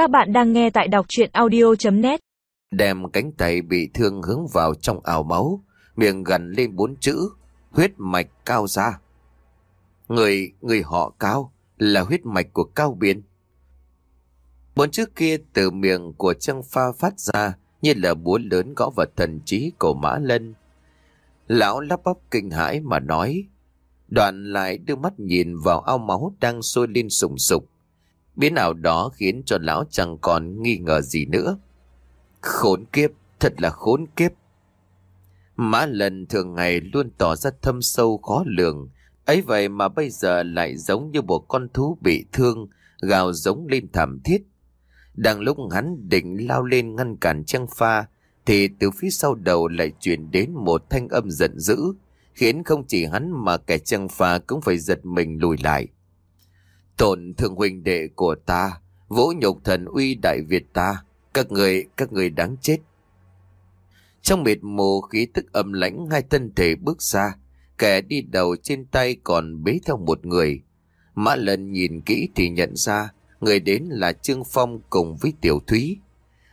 Các bạn đang nghe tại đọc chuyện audio.net Đem cánh tay bị thương hướng vào trong ảo máu, miệng gần lên bốn chữ, huyết mạch cao ra. Người, người họ cao là huyết mạch của cao biên. Bốn chữ kia từ miệng của Trăng Pha phát ra như là búa lớn gõ vào thần trí của Mã Lân. Lão lắp bắp kinh hãi mà nói, đoạn lại đưa mắt nhìn vào ao máu đang sôi lên sùng sục. Biến ảo đó khiến cho lão chẳng còn nghi ngờ gì nữa. Khốn kiếp, thật là khốn kiếp. Mã lần thường ngày luôn tỏ ra thâm sâu khó lường, ấy vậy mà bây giờ lại giống như một con thú bị thương, gào giống lên thảm thiết. Đang lúc hắn định lao lên ngăn cản trang pha, thì từ phía sau đầu lại truyền đến một thanh âm giận dữ, khiến không chỉ hắn mà kẻ trang pha cũng phải giật mình lùi lại. Tổn thượng huynh đệ của ta, vỗ nhục thần uy đại Việt ta, các người, các người đáng chết. Trong mệt mù khí tức âm lãnh hai thân thể bước ra, kẻ đi đầu trên tay còn bế theo một người. Mã lần nhìn kỹ thì nhận ra người đến là Trương Phong cùng với Tiểu Thúy.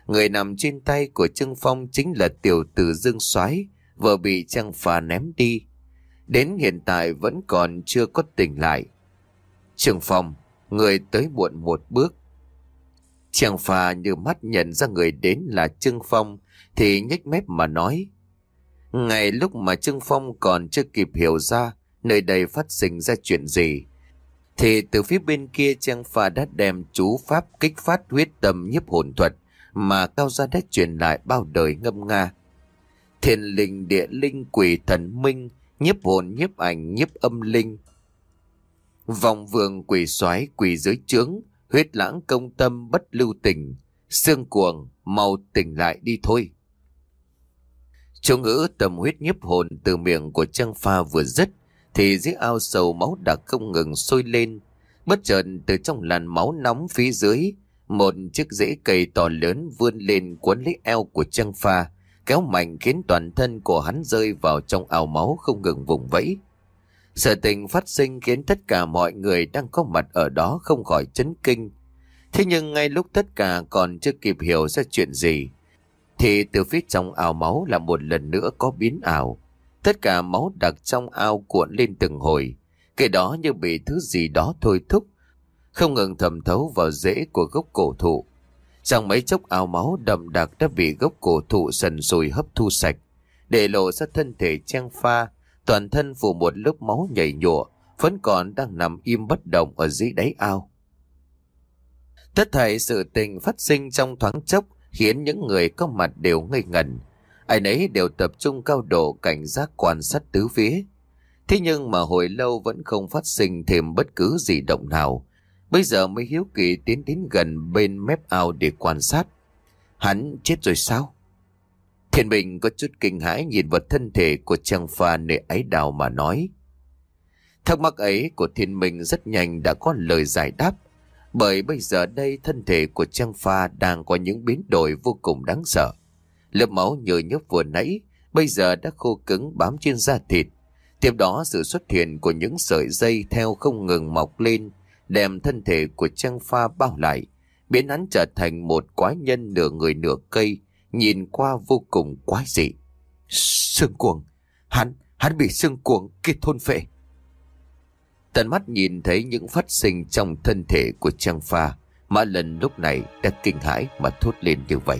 Người nằm trên tay của Trương Phong chính là Tiểu Tử Dương soái vừa bị Trang Phà ném đi. Đến hiện tại vẫn còn chưa có tỉnh lại. Trương Phong, người tới muộn một bước. Chàng Phà như mắt nhận ra người đến là Trương Phong thì nhếch mép mà nói. Ngày lúc mà Trương Phong còn chưa kịp hiểu ra nơi đây phát sinh ra chuyện gì, thì từ phía bên kia Trang Pha đã đem chú pháp kích phát huyết tâm nhiếp hồn thuật mà Cao Gia đã truyền lại bao đời ngâm nga. Thiên linh địa linh quỷ thần minh, nhiếp hồn nhiếp ảnh nhiếp âm linh. Vòng vườn quỷ soái quỷ dưới trướng, huyết lãng công tâm bất lưu tình, xương cuồng, mau tỉnh lại đi thôi. Chú ngữ tầm huyết nhiếp hồn từ miệng của Trang Pha vừa dứt, thì dưới ao sầu máu đã không ngừng sôi lên. Bất chợt từ trong làn máu nóng phía dưới, một chiếc rễ cây to lớn vươn lên cuốn lấy eo của Trang Pha, kéo mạnh khiến toàn thân của hắn rơi vào trong ao máu không ngừng vùng vẫy. Sự tình phát sinh khiến tất cả mọi người đang có mặt ở đó không khỏi chấn kinh. Thế nhưng ngay lúc tất cả còn chưa kịp hiểu ra chuyện gì, thì từ phía trong ao máu là một lần nữa có biến ảo. Tất cả máu đặc trong ao cuộn lên từng hồi, kể đó như bị thứ gì đó thôi thúc, không ngừng thẩm thấu vào rễ của gốc cổ thụ. Trong mấy chốc ao máu đậm đặc đã bị gốc cổ thụ sần sùi hấp thu sạch, để lộ ra thân thể trang pha, toàn thân phủ một lớp máu nhảy nhụa, vẫn còn đang nằm im bất động ở dưới đáy ao. Tất thảy sự tình phát sinh trong thoáng chốc khiến những người có mặt đều ngây ngẩn. Ai nấy đều tập trung cao độ cảnh giác quan sát tứ phía. Thế nhưng mà hồi lâu vẫn không phát sinh thêm bất cứ gì động nào. Bây giờ mới hiếu kỳ tiến đến gần bên mép ao để quan sát. Hắn chết rồi sao? Thiên Bình có chút kinh hãi nhìn vào thân thể của Trang pha nơi ấy đào mà nói. Thắc mắc ấy của thiên minh rất nhanh đã có lời giải đáp. Bởi bây giờ đây thân thể của Trang Pha đang có những biến đổi vô cùng đáng sợ. Lớp máu nhờ nhớp vừa nãy, bây giờ đã khô cứng bám trên da thịt. Tiếp đó sự xuất hiện của những sợi dây theo không ngừng mọc lên, đem thân thể của Trang Pha bao lại, biến hắn trở thành một quái nhân nửa người nửa cây, nhìn qua vô cùng quái dị. Sương cuồng, hắn, hắn bị sương cuồng kia thôn phệ. Tận mắt nhìn thấy những phát sinh trong thân thể của Trang Pha, Mã Lần lúc này đã kinh hãi mà thốt lên như vậy.